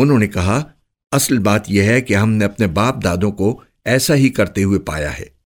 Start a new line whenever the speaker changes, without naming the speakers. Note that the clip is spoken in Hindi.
उन्होंने कहा, असल बात यह है कि हमने अपने बाप दादों को ऐसा ही करते हुए पाया है।